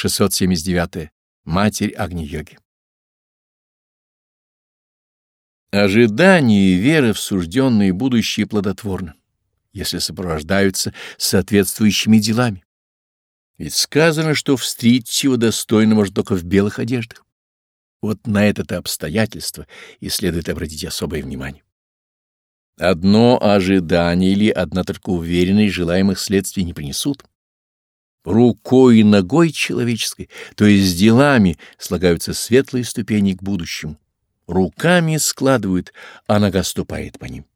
679. -е. Матерь Агни-йоги. Ожидание и вера в сужденное будущее плодотворны, если сопровождаются соответствующими делами. Ведь сказано, что встретить его достойно может только в белых одеждах. Вот на это-то обстоятельство и следует обратить особое внимание. Одно ожидание или одна только уверенность желаемых следствий не принесут. Рукой и ногой человеческой, то есть делами, слагаются светлые ступени к будущему. Руками складывают, а нога ступает по ним.